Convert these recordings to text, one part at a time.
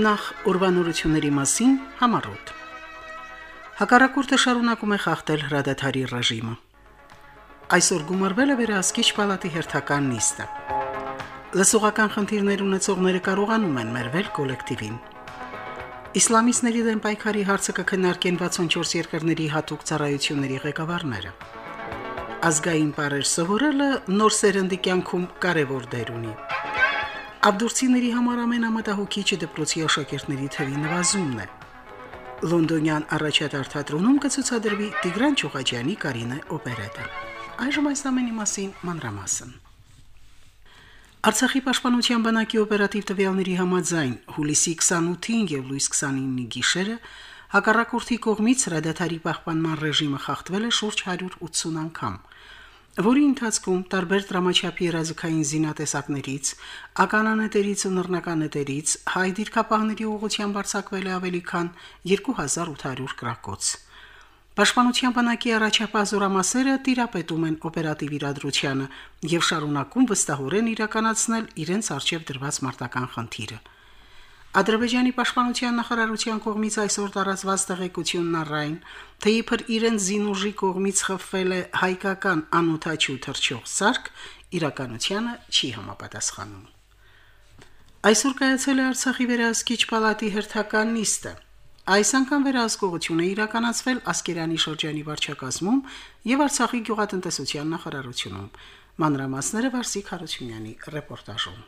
Նախ ուրբանորությունների մասին համառոտ։ Հակառակորդը շարունակում է խախտել հրադադարի ռեժիմը։ Այսօր գումարվել է վերահսկիչ պալատի հերթական նիստը։ Լսողական խնդիրներ ունեցողները կարողանում են մերվել կոլեկտիվին։ Իսլամիստների դեմ պայքարի հարցը կքննարկեն 64 երկրների հատուկ ծառայությունների ղեկավարները։ Ազգային բարեր սովորելը նոր սերնդի կյանքում կարևոր դեր ունի։ Աբդուրցիների համար ամենամտահոգիչը դպրոցի աշակերտների թվի նվազումն է։ Լոնդոնյան առաջատար թատրոնում կցուցադրվի Տիգրան Չուղաջյանի Կարինե օպերետը։ Այժմ այս ամենի մասին մանրամասն։ Արցախի պաշտպանության բանակի օպերատիվ տվյալների համաձայն հուլիսի 28-ին եւ լույս 29-ի գիշերը հակառակորդի կողմից հրադադարի պահպանման ռեժիմը խախտվել է շուրջ 180 անգամ որի ընթացքում տարբեր դրամաչափի երազկային զինատեսակներից, ականանետերից ու նռնականետերից հայ դիրքապահների ուղղությամբ արձակվել է ավելի քան 2800 գրակոց։ Պաշտպանության բանակի առաջապահ զորամասերը տիրապետում են օպերատիվ իրադրությանը եւ շարունակում վստահորեն իրականացնել իրենց արժեվ դրված մարտական խնդիրը։ Ադրբեջանի պաշտպանության նախարարության կողմից այսօր տարածված տեղեկությունն առայն, թե իբր իրեն զինուժի կողմից խփվել է հայկական անօթաչու թրջող սարք, իրականությանը չի համապատասխանում։ Այսօր կայացել է Արցախի վերահսկիչ պալատի հերթական նիստը։ Այս անգամ վերահսկողությունը իրականացվել Ասկերանի շրջանի վարչակազմում եւ Արցախի գյուղատնտեսության նախարարությունում։ Մանրամասները Վարսիկ Հարությունյանի ռեպորտաժում։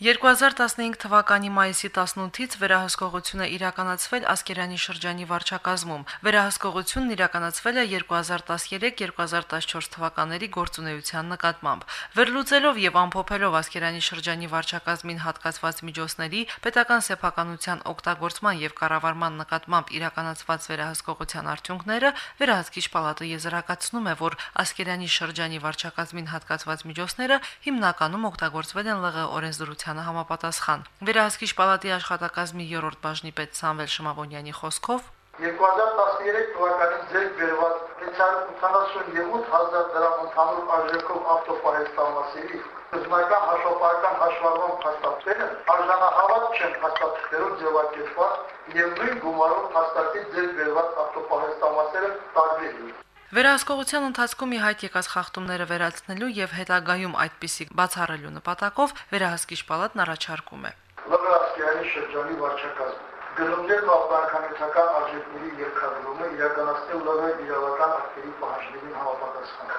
2015 թվականի մայիսի 18-ից վերահսկողությունը իրականացվել Ասկերանի շրջանի վարչակազմում։ Վերահսկողությունն իրականացվել է 2013-2014 թվականների գործունեության նկատմամբ։ Վերլուծելով եւ ամփոփելով Ասկերանի շրջանի վարչակազմին հատկացված միջոցների, պետական սեփականության օգտագործման եւ կառավարման նկատմամբ իրականացված վերահսկողության արդյունքները, վերահսկիչ պալատը եզրակացնում է, որ Ասկերանի շրջանի վարչակազմին հատկացված միջոցները հիմնականում օգտագործվել են ԼՂ օրենսդրության Սարգսյանը համապատասխան։ Վերահսկիչ պալատի աշխատակազմի 3-րդ բաժնի պետ Սամվել Շմավոնյանի խոսքով 2013 թվականին ձեռք բերված 688000 դրամ ընդհանուր արժեքով ավտոպարեստամասերի Զնական հաշվապահական հաշվառման փաստաթղթերը արժանահավատ չեն փաստաթղթերով ձևակերպված եւ նույն գումարով փաստաթղթի ձեռք բերված ավտոպարեստամասերը տարբեր են։ Վերահսկողության ընթացքում ի հայտ եկած խախտումները վերացնելու եւ հետագայում այդպիսի բացառելու նպատակով վերահսկիչ պալատն առաջարկում է։ Լոբրասկիանի շրջանի վարչակազմ. Գլոբալ ապրանքանյութական արժեքների երկրագրումը իրականացնել ԼՂ իրավական ակտերի պահանջներին համապատասխան։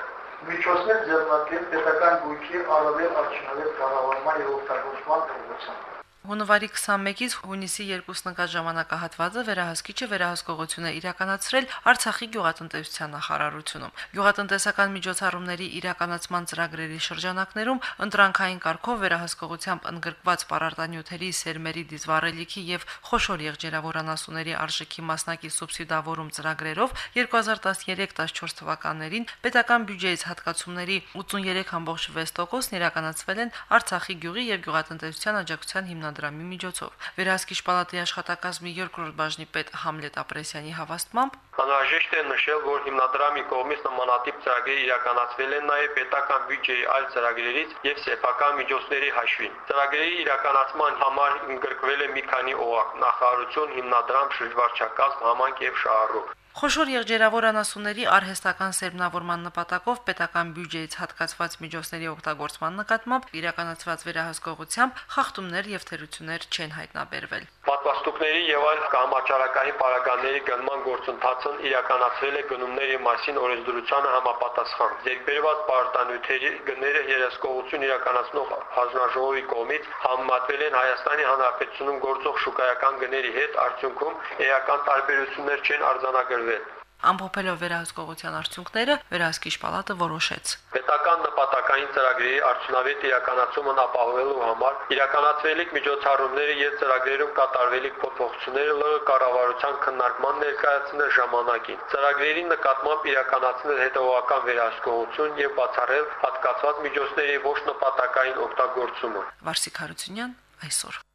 Միջոցներ ձեռնարկել պետական գույքի առավել արդյունավետ կառավարման եւ օգտագործման ուղղությամբ։ Հունվարի 21-ից հունիսի 2 նկատ ժամանակահատվածը վերահսկիչը վերահսկողություն է իրականացրել Արցախի գյուղատնտեսության նախարարությունում։ Գյուղատնտեսական միջոցառումների իրականացման ծրագրերի շրջանակներում ընտրանքային կարգով վերահսկողությամբ ընդգրկված պարարտանյութերի, սերմերի դիզվառելիքի եւ խոշոր եղջերավորանասուների արժեքի մասնակի սուբսիդավորում ծրագրերով 2013-14 թվականներին պետական բյուջեից հատկացումների 83.6%-ն իրականացվել են Արցախի գյուղի եւ գյուղատնտեսության աջակցության հիմնադրամի հիմնադրամի միջոցով։ Վերահսկիչ պալատի աշխատակազմի երկրորդ բաժնի պետ Համլետ Ապրեսյանի հավաստմամբ Անհրաժեշտ է նշել, որ հիմնադրամի կողմից նմանատիպ ծրագրեր իրականացվել են նաև պետական բյուջեի այլ ծրագրերից եւ սեփական միջոցների հաշվին։ Ծրագրերի իրականացման համար ընդգրկվել է մի քանի օղակ՝ նախարարություն, հիմնադրամ, շրջվարչակազմ, համանք եւ շահառուկ։ Խոշոր եղջերավոր անասունների արհեստական սերմնավորման նպատակով պետական բյուջեից հատկացված միջոցների օգտագործման նկատմամբ իրականացված վերահսկողությամբ խախտումներ եւ թերություններ չեն հայտնաբերվել։ Պատվաստուկների եւ այլ կամաճարակային պարագաների գնման գործընթացն իրականացվել է գնումների մասին օրենսդրությանը համապատասխան։ Ձերբերված պարտանյութերի գները երեսկողություն իրականացնող հանձնաժողովի կողմից համեմատվել են Հայաստանի Հանրապետությունում գործող շուկայական գների հետ, արդյունքում էական տարբերություններ չեն արձանագրվել տրվել։ Ամփոփելով վերահսկողության արդյունքները, վերահսկիչ պալատը որոշեց. Պետական նպատակային ծրագրերի արդյունավետ իրականացումն ապահովելու համար իրականացվելիք միջոցառումները եւ ծրագրերում կատարվելիք փոփոխությունները ԼՂ կառավարության քննարկման ներկայացնել ժամանակին։ Ծրագրերի նկատմամբ իրականացնել հետևողական վերահսկողություն եւ բացառել հատկացված միջոցների ոչ նպատակային օգտագործումը։ Վարսիկ Հարությունյան այսօր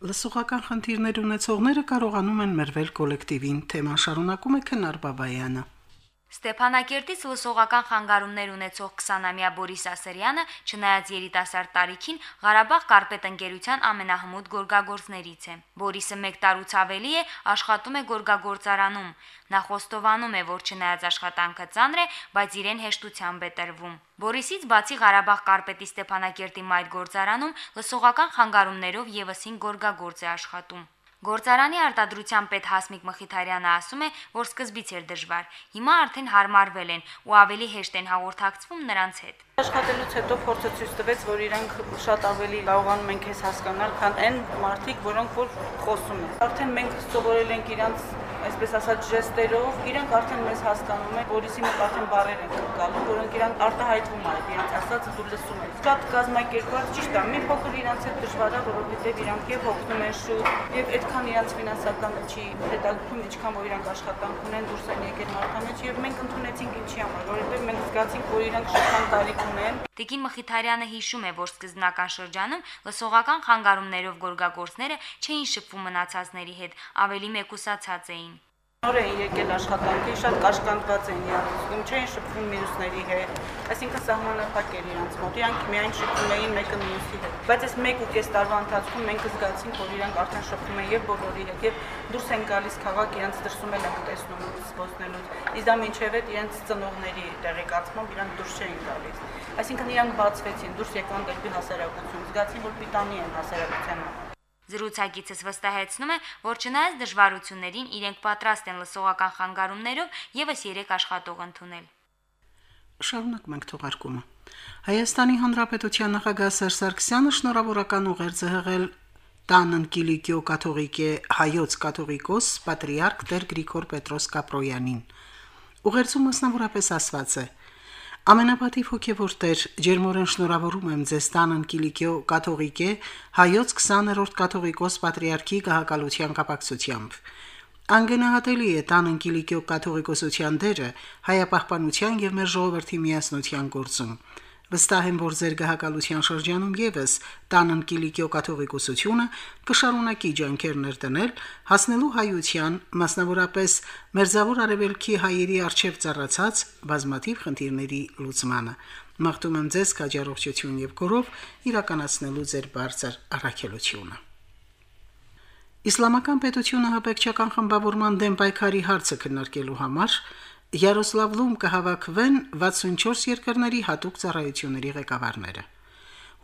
Լսողական խնդիրներ ունեցողները կարողանում են մերվել կոլեկտիվին, թեման շարունակում է Քնար Բաբայանը։ Ստեփանակերտից լսողական խանգարումներ ունեցող 20-ամյա Բորիս Ասերյանը, չնայած երիտասարդ տարիքին, Ղարաբաղ կարպետ ընկերության ամենահմուտ գորգագործներից է։ Բորիսը 1 տարուց ավելի է աշխատում է գորգագործարանում։ Նա խոստովանում է, որ չնայած աշխատանքը ծանր է, բայց իրեն հեշտությամբ է տրվում։ Բորիսից բացի Ղարաբաղ կարպետի Ստեփանակերտի մայր գործարանում լսողական խանգարումներով եւս 5 գորգագործ է աշխատում։ Գործարանի արտադրության պետ Հասմիկ Մխիթարյանը ասում է, որ սկզբից էր դժվար։ Հիմա արդեն հարմարվել են ու ավելի հեշտ են հաղորդակցվում նրանց հետ։ Աշխատելուց հետո փորձը ցույց տվեց, որ իրանք շատ ավելի կարողանում են քեզ հասկանալ, քան այն մարդիկ, որոնք որ խոսում են։ Արդեն մենք սովորել ենք իրանց այսպես ասած ժեստերով, իրանք արդեն մեզ հասկանում են, որիսի մոտ արդեն բարեր են գալու, որոնք իրանք արտահայտվում են, իրանք ասածը դու լսում ես։ Շատ կազմակերպված ճիշտ է, մի փոքր իրանք հետ դժվար է, որովհետև իրանք եւ հոգնում են շուտ, եւ այդքան իրանք ֆինանսականը չի հետագում, ինչքան որ իրանք աշխատանք ունեն, դուրս են եկել մարդամեջ եւ մենք ընդունեցինք ինչի համար, որովհետև մենք զգացինք, որ իրանք շատ տարիք ունեն։ Տիկին Մխիթարյանը հիշում է, որ սկզբնական շրջանում լսողական խանգարումներով գորգագործները չէին շփվում մնացածների հետ, ավելի մեկուսացած էին։ Նոր էին եկել աշխատանքի, շատ կաշկանդված էին իրանք, չէին շփվում մյուսների հետ, այսինքն սահմանափակ էր իրանք մոտ, իրանք միայն շփվում էին մեկը մյուսի հետ։ Բայց այս 1.5 տարվա ընթացքում մենք զգացինք, որ իրանք արդեն շփվում են եւ բոլորի հետ եւ դուրս են գալիս քաղաք, իրանք դրսում են ենք տեսնում զբոսնելուց։ Իսկ դա մինչեւ այդ իրանք ծնողների տեղեկացմամբ իրանք դուրս չէին գալիս։ Այսինքն իրանք բացվեցին, դուրս եկան դեպի հասարակություն, զգացին, որ պիտանի են հասարակության համար։ Զրուցակիցս վստահեցնում է, որ չնայած դժվարություններին իրենք պատրաստ են լսողական խանգարումներով եւս 3 աշխատող ընդունել։ Շարունակում ենք թողարկումը։ Հայաստանի Հանրապետության նախագահ Սերժ Սարգսյանը շնորհավորական ուղերձ է հղել Տանն Կիլիկիո կաթողիկե հայոց կաթողիկոս պատրիարք Տեր Գրիգոր Պետրոս Կապրոյանին։ Ուղերձում մասնավորապես ասված է. Ամենապատիվ հոգևոր Տեր, ջերմորեն շնորհավորում եմ ձեզ տանն Կիլիկիո կաթողիկե հայոց 20-րդ կաթողիկոս պատրիարքի գահակալության կապակցությամբ։ Անգնահատելի է տանն Կիլիկիո կաթողիկոսության դերը հայապահպանության եւ մեր ժողովրդի միասնության գործում։ Վստահ եմ, որ ձեր գահակալության շրջանում եւս տանն Կիլիկիո կաթողիկոսությունը կշարունակի ջանքեր ներդնել հասնելու հայության, մասնավորապես Մերձավոր Արևելքի հայերի արչև ծառացած բազմաթիվ խնդիրների լուծմանը։ Մաղթում եմ ձեզ քաջառողջություն եւ կորով իրականացնելու ձեր բարձր առաքելությունը։ Իսլամական պետությունը հապեկչական խմբավորման դեմ պայքարի հարցը քննարկելու համար Յարոսլավլում կհավաքվեն 64 երկրների հատուկ ծառայությունների ղեկավարները։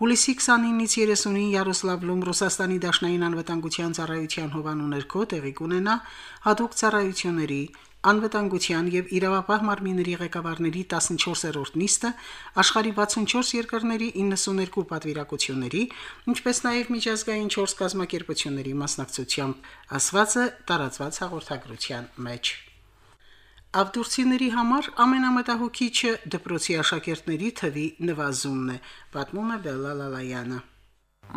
Հուլիսի 29-ից 30-ին Յարոսլավլում Ռուսաստանի Դաշնային անվտանգության ծառայության հովանու ներքո տեղի կունենա հատուկ ծառայությունների անվտանգության եւ իրավապահ մարմինների ղեկավարների 14-րդ նիստը աշխարի 64 երկրների 92 պատվիրակությունների, ինչպես նաեւ միջազգային 4 կազմակերպությունների մասնակցությամբ, ասված է տարածված հաղորդագրության մեջ։ Ավդուրցիների համար ամենամտահոգիչը դպրոցի աշակերտների թվի նվազումն է, պատմում է Բելլալալայանը։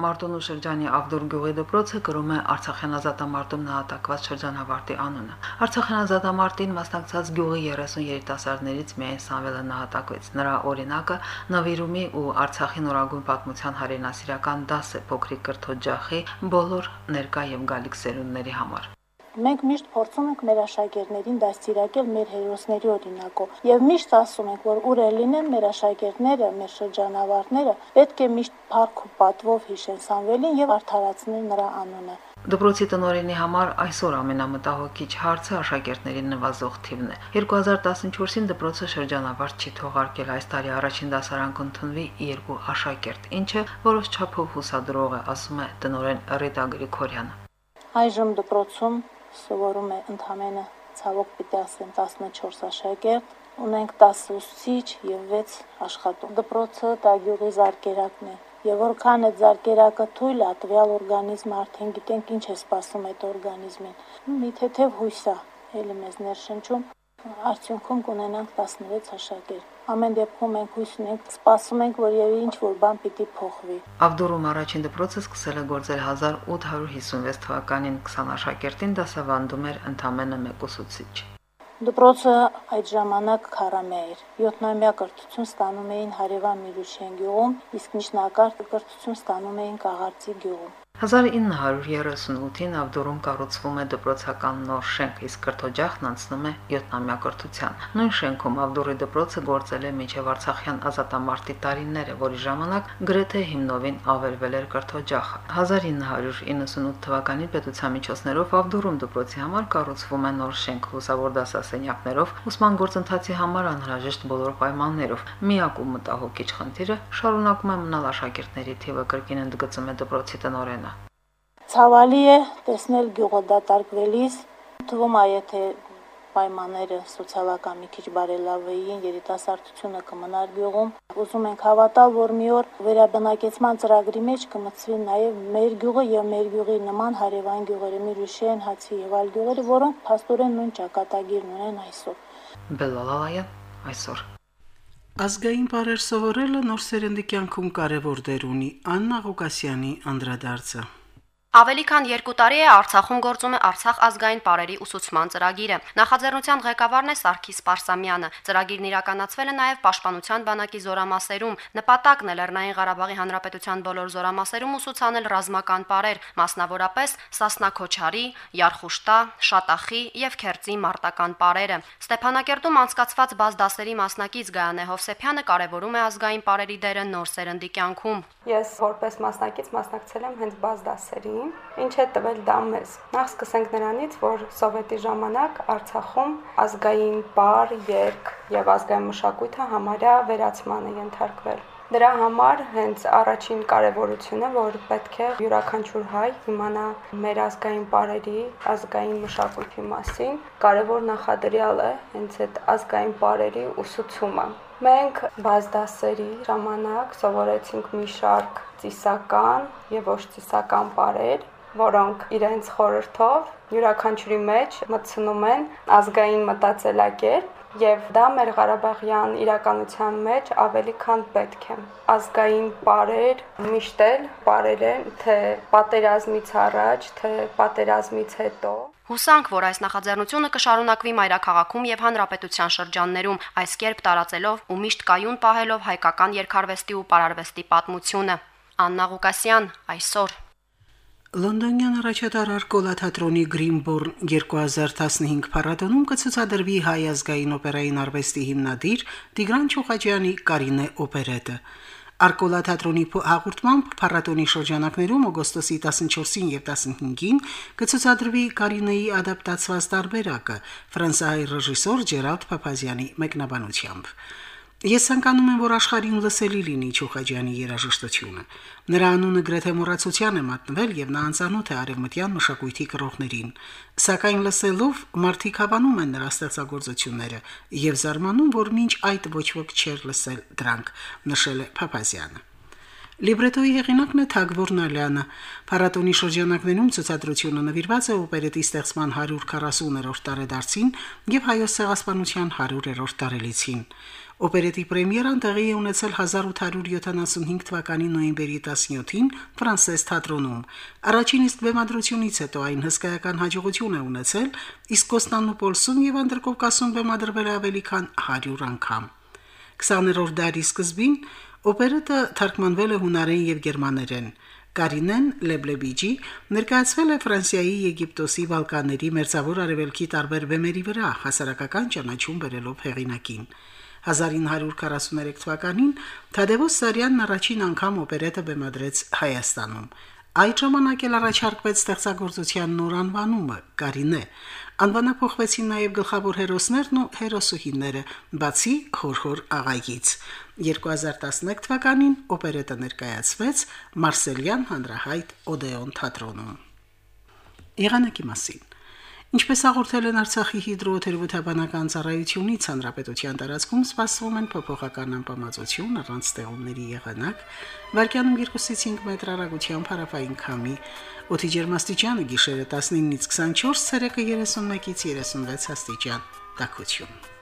Մարտոնու շրջանի Ավդուր գյուղի դպրոցը կրում է Արցախյան ազատամարտում նահատակված շրջանավարտի անունը։ Արցախյան ազատամարտին մասնակցած գյուղի 30 երիտասարդներից միայն Սամվելը նահատակվեց։ Նրա օրինակը նվիրումի ու Արցախի նորագույն պատմության հայրենասիրական դաս է փոքրիկ կրթօջախի բոլոր ներկա եւ գալիք սերունդների համար։ Մենք միշտ փորձում ենք մեր աշակերտներին դաստիարակել մեր հերոսների օրինակով եւ միշտ ասում ենք, որ ուր էլ լինեն մեր աշակերտները, մեր շրջանավարտները, պետք է միշտ փառք ու պատվով հիշեն Սամվելին եւ արդարացնել նրա անունը։ Դպրոցի տնօրենի համար այսօր ամենամտահոգիչ հարցը աշակերտներին նվազող թիվն է։ 2014-ին դպրոցը շրջանավար չի թողարկել այս տարի առաջին դասարան կընդունվի երկու աշակերտ, ինչը որոշ չափով հուսադրող է, ասում է տնօրեն Ռիտա Գրիգորյանը։ Այժմ դպրոցում սովորում է ընդամենը ցավոք պիտի ասեմ 14 աշակերտ, ունենք 10 ուսուցիչ եւ 6 աշխատող։ Դպրոցը տագյուղի զարգերակն է Եվ որքան է զարգերակը թույլ է, տվյալ օրգանիզմը արդեն գիտենք ինչ է սպասում այդ օրգանիզմին։ Մի թեթև հույս է ելի մեզ ներշնչում, արդյունքում կունենանք 16 աշակերտ։ Ամեն դեպքում մենք հույս ունենք, սպասում ենք, որ եւ ինչ որ բան պիտի փոխվի։ Ավդուրում առաջին դպրոցը սկսել է գործել 1856 թվականին 20 աշակերտին դասավանդում էր ընդամենը մեկ ուսուցիչ։ Դպրոցը այդ ժամանակ քարամյա էր։ 7-ամյա կրթություն ստանում էին Հարևան Միրուշեն գյուղում, իսկ միջնակարգ կրթություն ստանում էին Կաղարծի գյուղում։ 1938-ին Ավդորում կառուցվում է դպրոցական նոր շենք, իսկ կրթօջախն անցնում է 7-ամյա կրթության։ Նույն շենքում Ավդորի դպրոցը գործել է մինչև Արցախյան ազատամարտի տարիները, որի ժամանակ գրեթե հիմնովին ավերվել էր կրթօջախը։ 1998 թվականին պետության Ավդորում դպրոցի համար կառուցվում է նոր շենք լուսավոր դասասենյակներով, ուսման գործընթացի համար անհրաժեշտ բոլոր պայմաններով։ Միակ ու մտահոգիչ խնդիրը շարունակում է մնալ աշակերտների թիվը կրկին ընդգծում է դպրոցի տնօրենը։ Ցավալի է տեսնել գյուղը դատարկվելիս, թվում է, եթե պայմանները սոցիալական մի քիչ բարելավեին, երիտասարդությունը կմնար գյուղում։ Ուզում ենք հավատալ, որ մի օր վերաբնակեցման ծրագրի մեջ կմտցվի նաև մեր գյուղը եւ մեր գյուղի նման հարևան գյուղերը՝ Միրուշեն, Հացի եւ այլ գյուղերը, որոնք փաստորեն նույն ճակատագիրն ունեն այսօր։ Բելալալայան այսօր Ազգային բարեր սովորելը նոր սերնդի կյանքում կարևոր դեր ունի։ Աննա Ղուկասյանի անդրադարձը։ Ավելի քան 2 տարի է Արցախում գործում է Արցախ ազգային բարերի ուսուցման ծրագիրը։ Նախաձեռնության ղեկավարն է Սարգիս Պարսամյանը։ Ծրագիրն իրականացվել է նաև Պաշտպանության բանակի զորամասերում։ Նպատակն է Լեռնային Ղարաբաղի Հանրապետության բոլոր զորամասերում ուսուցանել ռազմական բարեր, մասնավորապես Սասնա Քոչարի, Յարխուշտա, Շատախի եւ Քերծի մարտական բարերը։ Ստեփանակերտում անցկացված բաց դասերի մասնակից Գայանե Հովսեփյանը կարևորում է ազգային բարերի դերը նոր սերնդի կյանքում։ Ես որպես մասնակից մասնակցել եմ հենց բաց դասերին, ինչ է տվել դա մեզ։ Նախ սկսենք նրանից, որ սովետի ժամանակ Արցախում ազգային բար, երկ եւ ազգային մշակույթը համարյա վերացման է ենթարկվել։ Դրա համար հենց առաջին կարևորությունը, որ պետք է յուրաքանչյուր հայ իմանա մեր ազգային բարերի, ազգային մշակույթի մասին, կարևոր նախադրյալ է հենց այդ ազգային բարերի ուսուցումը։ Մենք բազդասերի ժամանակ սովորեցինք մի շարք ծիսական եւ ոչ ծիսական բարեր, որոնք իրենց խորհրդով յուրաքանչյուրի մեջ մտցնում են ազգային մտածելակերպ եւ դա մեր Ղարաբաղյան իրականության մեջ ավելի քան պետք է։ Ազգային բարեր միշտ էլ բարեր են թե պատերազմից առաջ, թե պատերազմից հետո Հուսանք, որ այս նախաձեռնությունը կշարունակվի մայրաքաղաքում եւ հանրապետության շրջաններում, այս կերպ տարածելով ու միշտ կայուն պահելով հայկական երկարվեստի ու պարարվեստի պատմությունը։ Աննա Ղուկասյան այսօր Լոնդոնյան առաջատար Արկոլա թատրոնի Greenborn 2015 փառատոնում կցուցադրվի հայ ազգային օպերային արվեստի հիմնադիր Տիգրան Չուխաջյանի Կարինե օպերետը։ Արկոլա թատրոնի հաղորդմամբ փառատոնի շրջանակներում օգոստոսի 14-ին եւ 15-ին կցուցադրվի Կարինեի ադապտացված տարբերակը ֆրանսիայի ռեժիսոր Ջերալդ Փափազյանի մեկնաբանությամբ։ Ես ցանկանում եմ, որ աշխարհին լսելի լինի Չուխաջյանի երաժշտությունը։ Նրա անունը գրեթե մոռացության է մատնվել եւ նա անծանոթ է արևմտյան մշակույթի կրողներին։ Սակայն լսելով մարդիկ հավանում են նրա ստեղծագործությունները եւ զարմանում, որ մինչ այդ ոչ ոք չէր լսել դրանք, նշել է Փափազյանը։ Լիբրետոյի հեղինակն է Թագվոր Նալյանը։ Փառատոնի շրջանակներում ցուցադրությունը նվիրված է օպերետի ստեղծման 140-րդ տարեդարձին եւ հայոց ցեղասպանության 100-րդ տարելիցին։ Օպերետի պրեմիերան տեղի է ունեցել 1875 թվականի նոյեմբերի 17-ին Ֆրանսես թատրոնում։ Առաջին իսկ բեմադրությունից հետո այն հսկայական հաջողություն է ունեցել, իսկ Կոստանդնուպոլսում եւ Անդրկովկասում բեմադրվել է ավելի քան 100 անգամ։ 20-րդ դարի սկզբին օպերետը թարգմանվել է հունարեն եւ գերմաներեն։ Կարինեն Լեբլեբիջի ներկայացվել է Ֆրանսիայի, Եգիպտոսի, Բալկանների, Մերձավոր Արևելքի տարբեր բեմերի վրա, հասարակական ճանաչում բերելով հեղինակին։ 1943 թվականին Թադևոս Սարյանն առաջին անգամ օպերետը բեմադրեց Հայաստանում։ Այդ ժամանակ էլ առաջարկվեց ստեղծագործության նոր անվանումը՝ Կարինե։ Անվանափոխվեցին նաև գլխավոր հերոսներն ու հերոսուհիները, բացի Հորհոր աղայից։ 2011 թվականին օպերետը ներկայացվեց Մարսելյան հանրահայտ Օդեոն թատրոնում։ Եղանակի մասին Ինչպես հաղորդել են Արցախի հիդրոթերապևտաբանական ծառայությունից, հանրապետության տարածքում սպասվում են փոփոխական անբավարարություն առանց ստեղումների եղանակ, վարկյանում 2-ից 5 մետր հեռագությամբ հարավային քամի, օդի ջերմաստիճանը գիշերը 19-ից 24, ցերեկը 31-ից 36 աստիճան, տաքություն։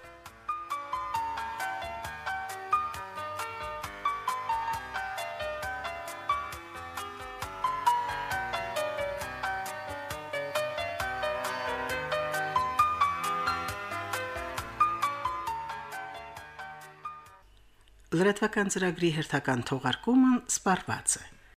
Լրատվական ծրագրի հերթական թողարկումը սպառված է։